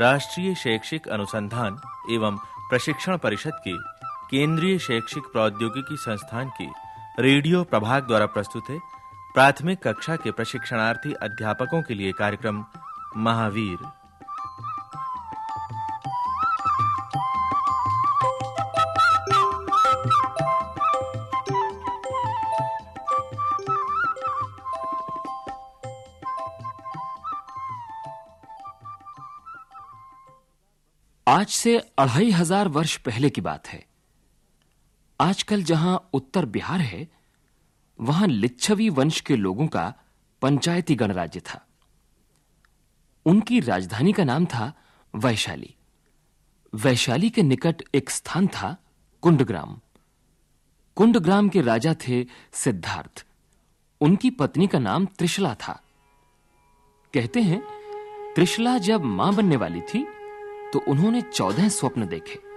राष्ट्रीय शैक्षिक अनुसंधान एवं प्रशिक्षण परिषद के केंद्रीय शैक्षिक प्रौद्योगिकी संस्थान के रेडियो प्रभाग द्वारा प्रस्तुत है प्राथमिक कक्षा के प्रशिक्षणार्थी अध्यापकों के लिए कार्यक्रम महावीर। आज से अढ़ाई हज़ार वर्ष पहले की बात है। आजकल जहाँ उत्तर बिहार है, वहाँ लिच्छवी वंश के लोगों का पंचायती गणराज्य था। उनकी राजधानी का नाम था वैशाली। वैशाली के निकट एक स्थान था कुंडग्राम। कुंडग्राम के राजा थे सिद्धार्थ। उनकी पत्नी का नाम त्रिशला था। कहते हैं, त्रिशला जब माँ बनने वाली थी तो उन्होंने चौदह स्वप्न देखे।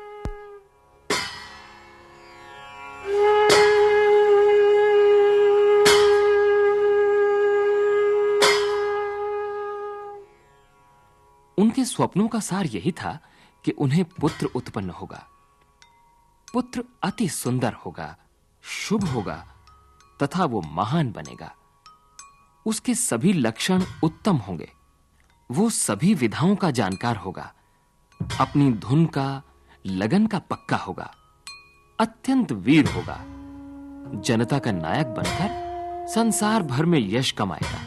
उनके स्वप्नों का सार यही था कि उन्हें पुत्र उत्पन्न होगा। पुत्र अति सुंदर होगा, शुभ होगा, तथा वो महान बनेगा। उसके सभी लक्षण उत्तम होंगे। वो सभी विधाओं का जानकार होगा। अपनी धुन का, लगन का पक्का होगा, अत्यंत वीर होगा। जनता का नायक बनकर संसार भर में यश कमाएगा।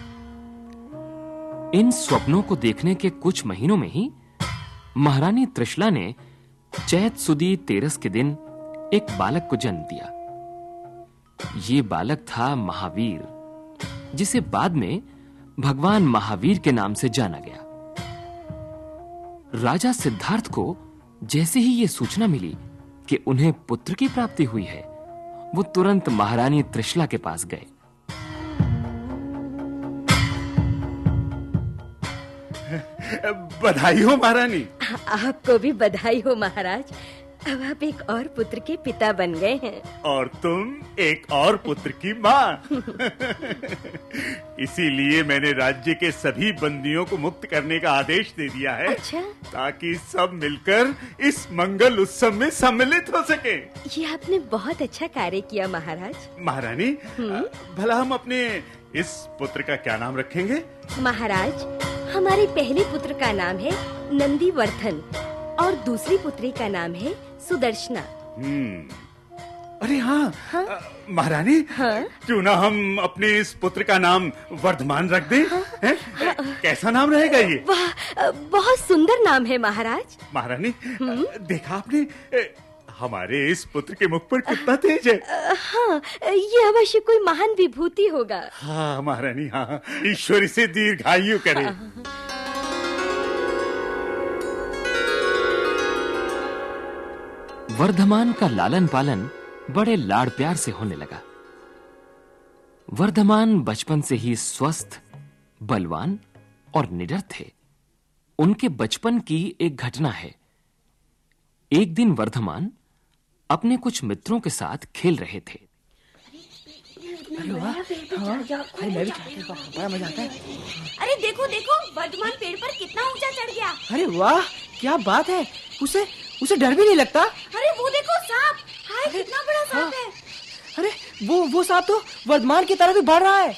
इन स्वप्नों को देखने के कुछ महीनों में ही महारानी त्रिशला ने चैत सुदी तेरस के दिन एक बालक को जन्म दिया। ये बालक था महावीर, जिसे बाद में भगवान महावीर के नाम से जाना गया। राजा सिद्धार्थ को जैसे ही यह सूचना मिली कि उन्हें पुत्र की प्राप्ति हुई है वो तुरंत महारानी त्रिशला के पास गए। बधाई हो महारानी। आपको भी बधाई हो महाराज। अब आप एक और पुत्र के पिता बन गए हैं। और तुम एक और पुत्र की माँ। इसीलिए मैंने राज्य के सभी बंदियों को मुक्त करने का आदेश दे दिया है अच्छा। ताकि सब मिलकर इस मंगल उत्सव में सम्मिलित हो सके। ये आपने बहुत अच्छा कार्य किया महाराज। महारानी भला हम अपने इस पुत्र का क्या नाम रखेंगे? महाराज हमारे पहले पुत्र का नाम है नंदीवर्धन और दूसरी पुत्री का नाम है सुदर्शना। हम्म। अरे हाँ, हाँ? महारानी हाँ? क्यों ना हम अपने इस पुत्र का नाम वर्धमान रख दें? हैं? कैसा नाम रहेगा ये? वाह बहुत सुंदर नाम है महाराज। महारानी देखा आपने? हमारे इस पुत्र के मुख पर कितना तेज है। हाँ ये अवश्य कोई महान विभूति होगा। हाँ महारानी हाँ। ईश्वर इसे दीर्घायु करे। वर्धमान का लालन पालन बड़े लाड़ प्यार से होने लगा। वर्धमान बचपन से ही स्वस्थ बलवान और निडर थे। उनके बचपन की एक घटना है। एक दिन वर्धमान अपने कुछ मित्रों के साथ खेल रहे थे। अरे देखो देखो वर्धमान पेड़ पर कितना ऊँचा चढ़ गया। अरे वाह क्या बात है उसे उसे डर भी नहीं लगता? अरे वो देखो सांप। हाय कितना बड़ा सांप है। अरे वो वो सांप तो वर्धमान की तरफ़ ही बढ़ रहा है।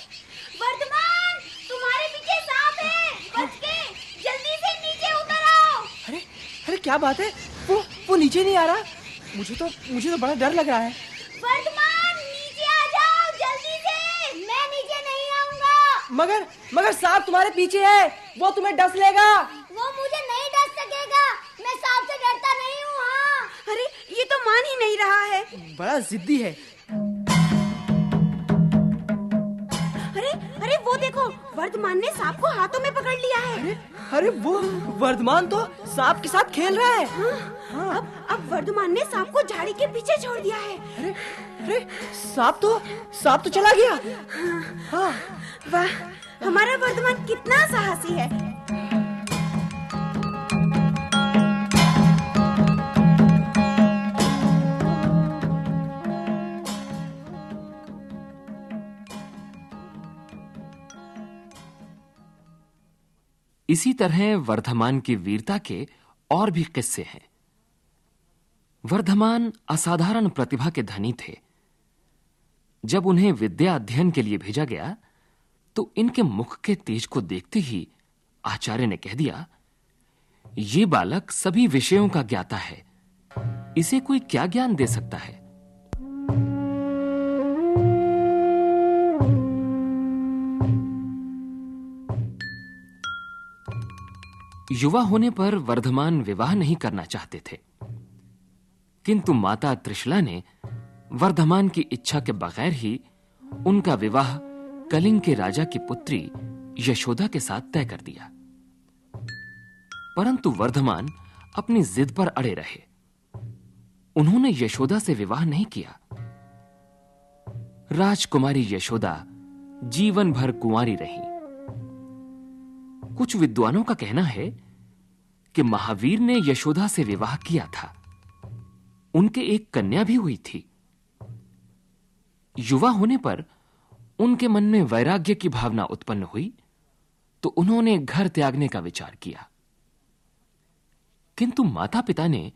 वर्धमान तुम्हारे पीछे सांप है। बच के जल्दी से नीचे उतर आओ। अरे अरे क्या बात है? वो वो नीचे नहीं आ रहा। मुझे तो मुझे तो बड़ा डर लग रहा है। वर्धमान नीचे आ जाओ जल्दी से। मैं नीचे नहीं आऊँगा। मगर मगर सांप तुम्हारे पीछे है। वो तुम्हें डस लेगा वो मुझे नहीं डर सकेगा मैं सांप से डरता नहीं हूँ हाँ अरे ये तो मान ही नहीं रहा है। बड़ा जिद्दी है। अरे अरे वो देखो वर्धमान ने सांप को हाथों में पकड़ लिया है। अरे अरे वो वर्धमान तो सांप के साथ खेल रहा है। हाँ, अब अब वर्धमान ने सांप को झाड़ी के पीछे छोड़ दिया है। अरे अरे सांप तो सांप तो चला गया। हाँ। वाह हमारा वर्धमान कितना साहसी है। इसी तरह वर्धमान की वीरता के और भी किस्से हैं। वर्धमान असाधारण प्रतिभा के धनी थे। जब उन्हें विद्या अध्ययन के लिए भेजा गया तो इनके मुख के तेज को देखते ही आचार्य ने कह दिया, ये बालक सभी विषयों का ज्ञाता है। इसे कोई क्या ज्ञान दे सकता है? युवा होने पर वर्धमान विवाह नहीं करना चाहते थे। किंतु माता त्रिशला ने वर्धमान की इच्छा के बगैर ही उनका विवाह कलिंग के राजा की पुत्री यशोदा के साथ तय कर दिया। परंतु वर्धमान अपनी जिद पर अड़े रहे। उन्होंने यशोदा से विवाह नहीं किया। राजकुमारी यशोदा जीवन भर कुंवारी रही। कुछ विद्वानों का कहना है कि महावीर ने यशोदा से विवाह किया था। उनके एक कन्या भी हुई थी। युवा होने पर उनके मन में वैराग्य की भावना उत्पन्न हुई तो उन्होंने घर त्यागने का विचार किया। किंतु माता पिता ने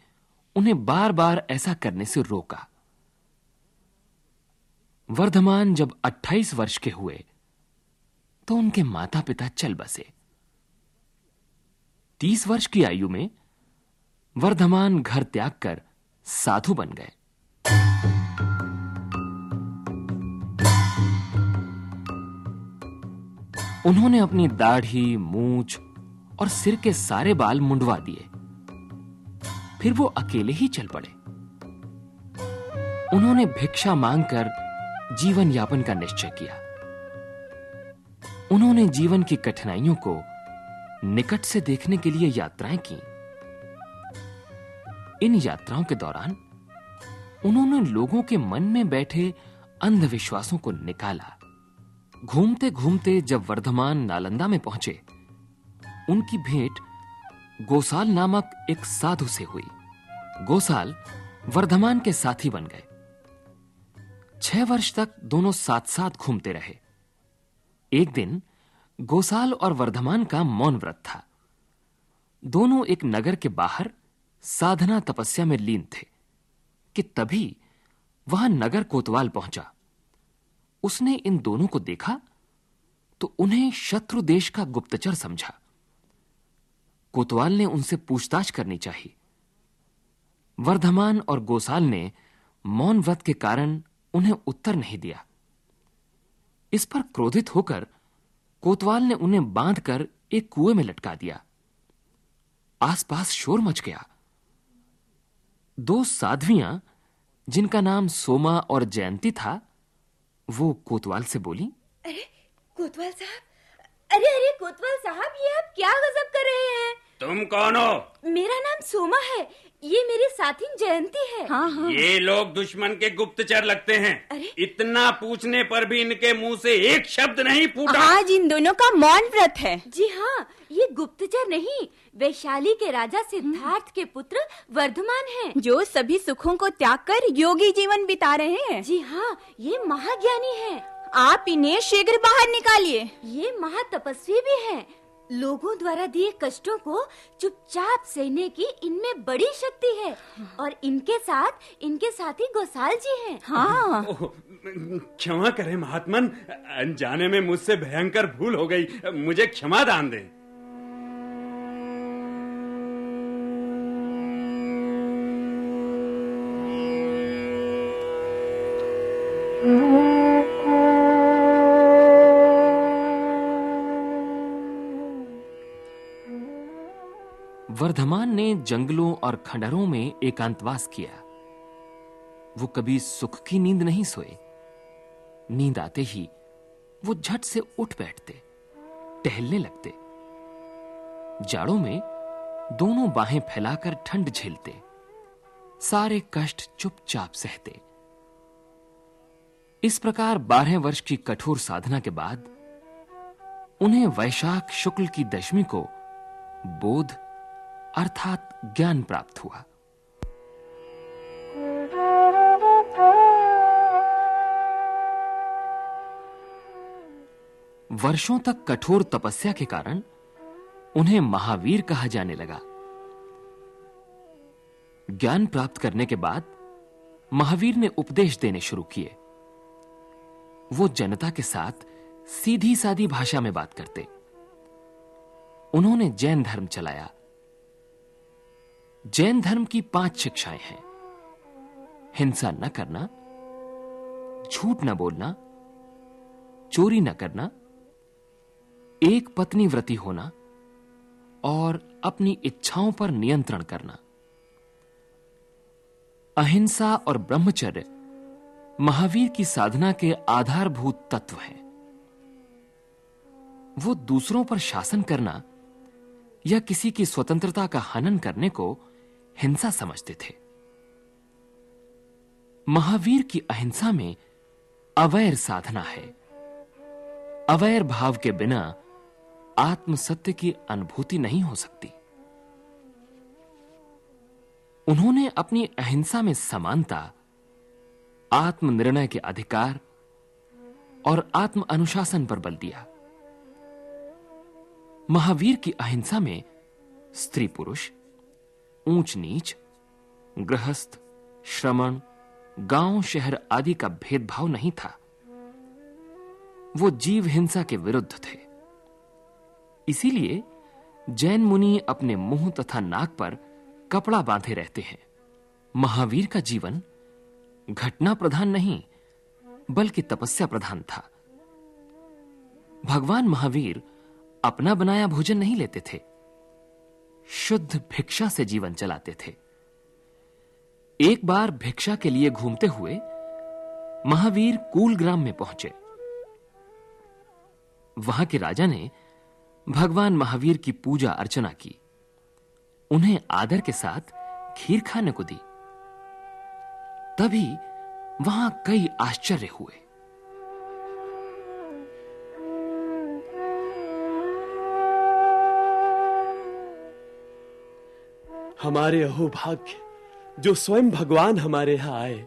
उन्हें बार बार ऐसा करने से रोका। वर्धमान जब 28 वर्ष के हुए तो उनके माता पिता चल बसे। तीस वर्ष की आयु में वर्धमान घर त्याग कर साधु बन गए। उन्होंने अपनी दाढ़ी, मूछ और सिर के सारे बाल मुंडवा दिए। फिर वो अकेले ही चल पड़े। उन्होंने भिक्षा मांगकर जीवन यापन का निश्चय किया। उन्होंने जीवन की कठिनाइयों को निकट से देखने के लिए यात्राएँ की। इन यात्राओं के दौरान उन्होंने लोगों के मन में बैठे अंधविश्वासों को निकाला। घूमते घूमते जब वर्धमान नालंदा में पहुँचे, उनकी भेंट गोसाल नामक एक साधु से हुई। गोसाल वर्धमान के साथी बन गए। छह वर्ष तक दोनों साथ साथ घूमते रहे। एक दिन गोसाल और वर्धमान का मौन व्रत था। दोनों एक नगर के बाहर साधना तपस्या में लीन थे कि तभी वहाँ नगर कोतवाल पहुँचा। उसने इन दोनों को देखा तो उन्हें शत्रु देश का गुप्तचर समझा। कोतवाल ने उनसे पूछताछ करनी चाहिए। वर्धमान और गोसाल ने मौन व्रत के कारण उन्हें उत्तर नहीं दिया। इस पर क्रोधित होकर कोतवाल ने उन्हें बांधकर एक कुएँ में लटका दिया। आसपास शोर मच गया। दो साध्वियाँ, जिनका नाम सोमा और जयंती था, वो कोतवाल से बोली, अरे, कोतवाल साहब, अरे अरे, कोतवाल साहब, ये आप क्या गजब कर रहे हैं? तुम कौन हो? मेरा नाम सोमा है। ये मेरी साथी जयंती है। हाँ हाँ। ये लोग दुश्मन के गुप्तचर लगते हैं। अरे? इतना पूछने पर भी इनके मुँह से एक शब्द नहीं फूटा। आज इन दोनों का मौन व्रत है। जी हाँ ये गुप्तचर नहीं वैशाली के राजा सिद्धार्थ के पुत्र वर्धमान हैं। जो सभी सुखों को त्याग कर योगी जीवन बिता रहे हैं। जी हाँ ये महाज्ञानी हैं। आप इन्हें शीघ्र बाहर निकालिए। ये महातपस्वी भी हैं। लोगों द्वारा दिए कष्टों को चुपचाप सहने की इनमें बड़ी शक्ति है। और इनके साथ इनके साथी गोसाल जी हैं। हाँ। क्षमा करें महात्मन अनजाने में मुझसे भयंकर भूल हो गई। मुझे क्षमा दान दें। वर्धमान ने जंगलों और खंडरों में एकांतवास किया। वो कभी सुख की नींद नहीं सोए। नींद आते ही वो झट से उठ बैठते, टहलने लगते। जाड़ों में दोनों बाहें फैलाकर ठंड झेलते। सारे कष्ट चुपचाप सहते। इस प्रकार बारह वर्ष की कठोर साधना के बाद उन्हें वैशाख शुक्ल की दशमी को बोध अर्थात ज्ञान प्राप्त हुआ। वर्षों तक कठोर तपस्या के कारण उन्हें महावीर कहा जाने लगा। ज्ञान प्राप्त करने के बाद महावीर ने उपदेश देने शुरू किए। वो जनता के साथ सीधी सादी भाषा में बात करते। उन्होंने जैन धर्म चलाया। जैन धर्म की पाँच शिक्षाएँ हैं। हिंसा न करना, झूठ न बोलना, चोरी न करना, एक पत्नी व्रति होना, और अपनी इच्छाओं पर नियंत्रण करना। अहिंसा और ब्रह्मचर्य महावीर की साधना के आधारभूत तत्व हैं। वो दूसरों पर शासन करना या किसी की स्वतंत्रता का हनन करने को हिंसा समझते थे। महावीर की अहिंसा में अवैर साधना है। अवैर भाव के बिना आत्म सत्य की अनुभूति नहीं हो सकती। उन्होंने अपनी अहिंसा में समानता, आत्मनिर्णय के अधिकार और आत्म अनुशासन पर बल दिया। महावीर की अहिंसा में स्त्री पुरुष ऊंच नीच गृहस्थ, श्रमण, गाँव शहर आदि का भेदभाव नहीं था। वो जीव हिंसा के विरुद्ध थे। इसीलिए जैन मुनि अपने मुँह तथा नाक पर कपड़ा बांधे रहते हैं। महावीर का जीवन घटना प्रधान नहीं, बल्कि तपस्या प्रधान था। भगवान महावीर अपना बनाया भोजन नहीं लेते थे। शुद्ध भिक्षा से जीवन चलाते थे। एक बार भिक्षा के लिए घूमते हुए महावीर कूलग्राम में पहुँचे। वहाँ के राजा ने भगवान महावीर की पूजा अर्चना की। उन्हें आदर के साथ खीर खाने को दी। तभी वहाँ कई आश्चर्य हुए। हमारे अहोभाग्य जो स्वयं भगवान हमारे यहाँ आए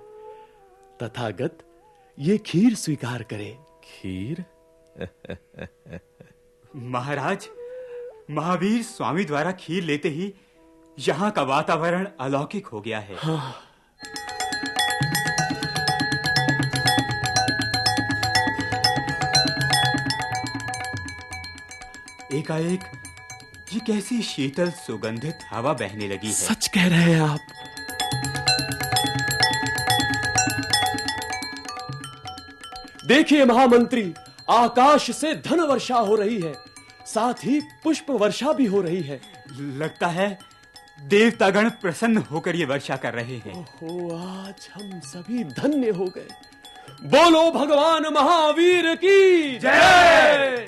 तथागत ये खीर स्वीकार करें। खीर? महाराज महावीर स्वामी द्वारा खीर लेते ही यहाँ का वातावरण अलौकिक हो गया है। एकाएक ये कैसी शीतल सुगंधित हवा बहने लगी है। सच कह रहे हैं आप। देखिए महामंत्री आकाश से धन वर्षा हो रही है साथ ही पुष्प वर्षा भी हो रही है। लगता है देवतागण प्रसन्न होकर ये वर्षा कर रहे हैं। ओहो आज हम सभी धन्य हो गए। बोलो भगवान महावीर की जय!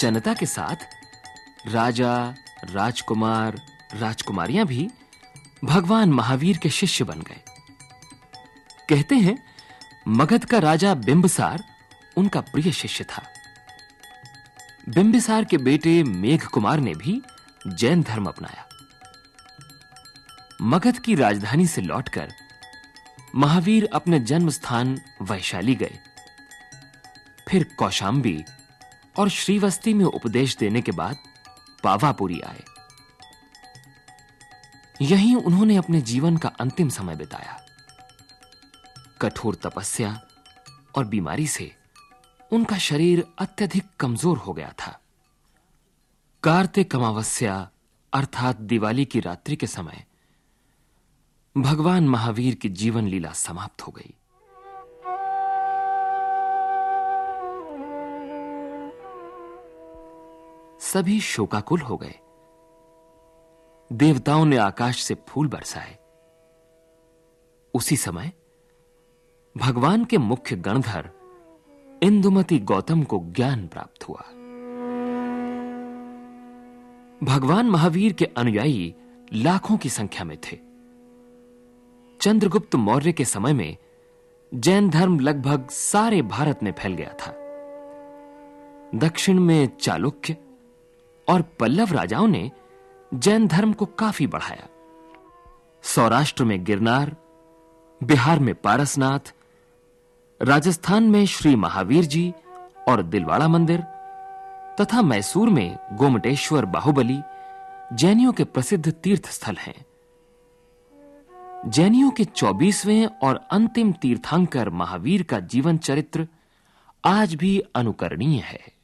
जनता के साथ राजा, राजकुमार, राजकुमारियाँ भी भगवान महावीर के शिष्य बन गए। कहते हैं, मगध का राजा बिंबसार उनका प्रिय शिष्य था। बिंबिसार के बेटे मेघ कुमार ने भी जैन धर्म अपनाया। मगध की राजधानी से लौटकर महावीर अपने जन्म स्थान वैशाली गए। फिर कौशांबी और श्रीवस्ती में उपदेश देने के बाद पावापुरी आए। यहीं उन्होंने अपने जीवन का अंतिम समय बिताया। कठोर तपस्या और बीमारी से उनका शरीर अत्यधिक कमज़ोर हो गया था। कार्तिक अमावस्या अर्थात दिवाली की रात्रि के समय भगवान महावीर की जीवन लीला समाप्त हो गई। सभी शोकाकुल हो गए। देवताओं ने आकाश से फूल बरसाए। उसी समय भगवान के मुख्य गणधर इंदुमती गौतम को ज्ञान प्राप्त हुआ। भगवान महावीर के अनुयायी लाखों की संख्या में थे। चंद्रगुप्त मौर्य के समय में जैन धर्म लगभग सारे भारत में फैल गया था। दक्षिण में चालुक्य और पल्लव राजाओं ने जैन धर्म को काफ़ी बढ़ाया। सौराष्ट्र में गिरनार, बिहार में पारसनाथ, राजस्थान में श्री महावीर जी और दिलवाड़ा मंदिर तथा मैसूर में गोमटेश्वर बाहुबली जैनियों के प्रसिद्ध तीर्थ स्थल हैं। जैनियों के 24वें और अंतिम तीर्थंकर महावीर का जीवन चरित्र आज भी अनुकरणीय है।